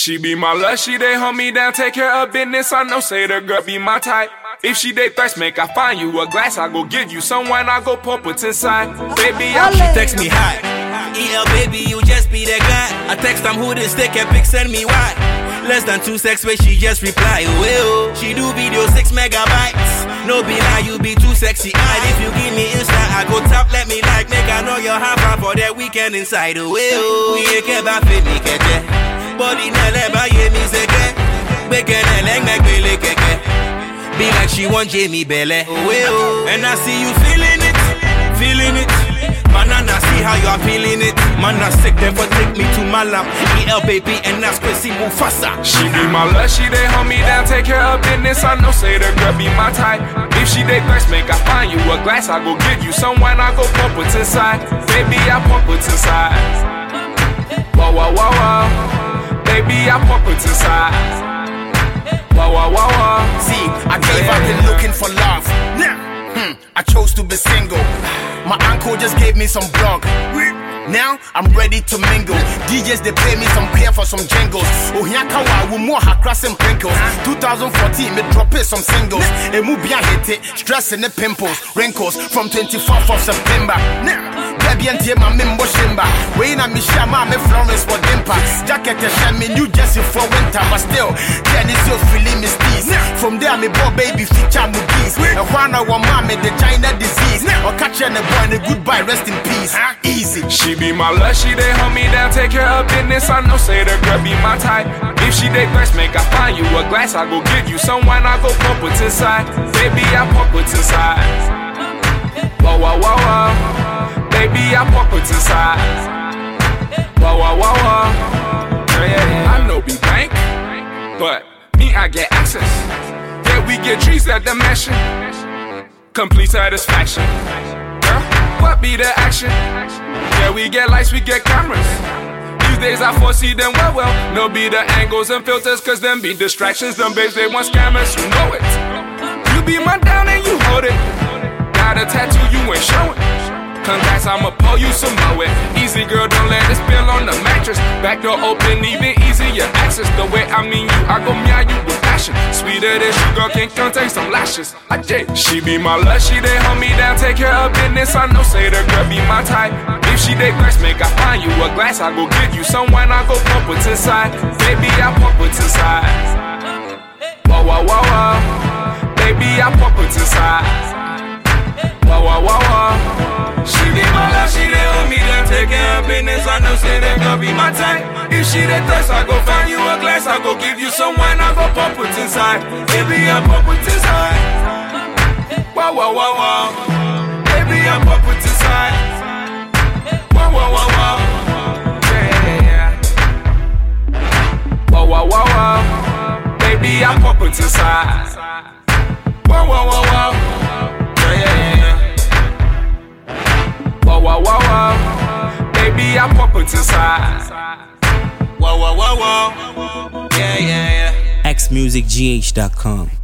She be my love, she they hold me down, take care of business. I know, say the girl be my type. If she date thirst, make I find you a glass. I go give you some wine, I go pop what's inside. Baby, I She text me hi. EL baby, you just be the guy. I text them who this take a pic, send me why. Less than two sex where she just reply. Well, she do video six megabytes. No be lie, you be too sexy. And if you give me Insta, I go tap, let me like, make I know your half for that weekend inside. Well, we ain't care about fit me, kete. Body nele ba ye mi seke. Beke nele make me like keke. Be like she want Jamie Belle. Oh, and I see you feeling it, feeling it. Man, and I see how you are feeling it. Man, I sick them for take me to my lap. EL baby, and that's Chrissy Mufasa. She be my love, she they hold me down, take care of business. I know, say the girl be my type. If she date thirst, make I find you a glass. I go give you some wine, I go pump what's inside. Baby, I pump what's inside. Whoa, whoa, whoa, whoa. Baby, I pump what's inside. Whoa, whoa, whoa, whoa. See, I gave up in looking for love. Hmm, I chose to be single. My uncle just gave me some blog. Now I'm ready to mingle. DJs they pay me some care for some jingles. Oh Kawa with more cross and pinkles. 2014 me drop it some singles. Movie I hit it, stress and the pimples, wrinkles from 24th of September. Baby and my mimbo shimba. Wayne and Mishama, me Florence for dimpa. Jacket and shame me New Jersey for winter, but still, Jenny still feeling me steez. From there, me boy baby feature movies. And one I want mommy the China disease. Or catch a boy and a goodbye, rest in peace. Easy. She be my love, she they hold me down, take care of business. I know, say the girl be my type. If she date thirst, make I find you a glass. I go give you some wine, I go pump what's inside. Baby, I pump what's inside. Whoa, whoa, whoa, whoa. Baby, I pump what's inside. Whoa, whoa, whoa, whoa. But me, I get access. Yeah, we get trees at the mansion. Complete satisfaction. Girl, what be the action? Yeah, we get lights, we get cameras. These days I foresee them well, well. No be the angles and filters, cause them be distractions. Them babes, they want scammers, you know it. You be my down and you hold it. Got a tattoo, you ain't showing. Congrats, I'ma pull you some moe. Easy girl, don't let it spill on the mattress. Back door open, even easier access. The way I mean you, I go meow you with passion. Sweeter than sugar, can't contain some lashes. I did. She be my love, she they hold me down, take care of business. I know, say the girl be my type. If she date thirst, make I find you a glass. I go give you some wine, I go pump what's inside. Baby, I pump what's inside. Whoa, whoa, whoa, whoa. Baby, I pump what's inside. Whoa, whoa, whoa, whoa. Care of business. I know say girl be my type. If she dey thirst, I go find you a glass. I go give you some wine, I go pump what's inside. Baby, I pump what's inside. Whoa, whoa, whoa, whoa. Baby, I pump what's inside. Whoa, whoa, whoa, whoa. Yeah. Whoa, whoa, whoa, whoa. Baby, I pump what's inside. Whoa, whoa, whoa, whoa. Yeah, yeah, yeah. Whoa, whoa, whoa, it inside. Whoa, whoa, whoa, whoa. Yeah, yeah, yeah. xmusicgh.com.